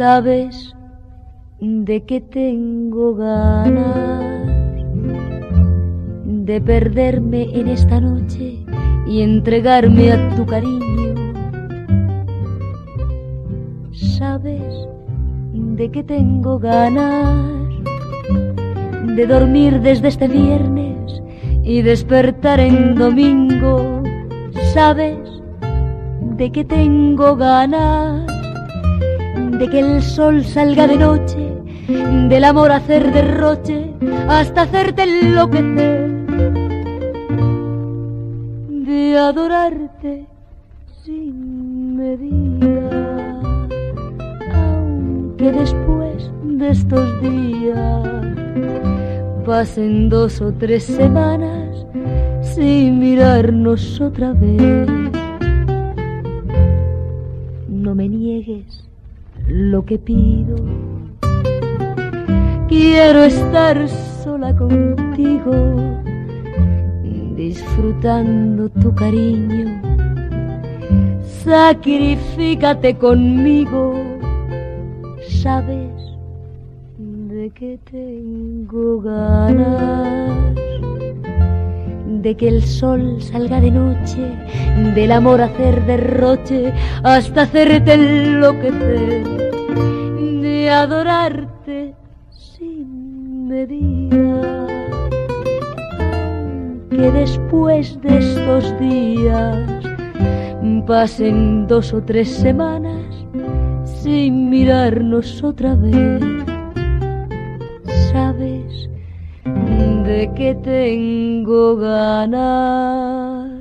sabes de que tengo ganas de perderme en esta noche y entregarme a tu cariño. Sabes de que tengo ganas de dormir desde este viernes y despertar en domingo. Sabes de que tengo ganas de que el sol salga de noche, del amor hacer derroche hasta hacerte enloquecer, de adorarte sin medida, aunque después de estos días pasen dos o tres semanas sin mirarnos otra vez. No me niegues lo que pido. Quiero estar sola contigo, disfrutando tu cariño. Sacrifícate conmigo, sabes de que tengo ganas de que el sol salga de noche, del amor hacer derroche, hasta hacerte enloquecer, de adorarte sin medida. Que después de estos días pasen dos o tres semanas sin mirarnos otra vez, sabes de que tengo ganas.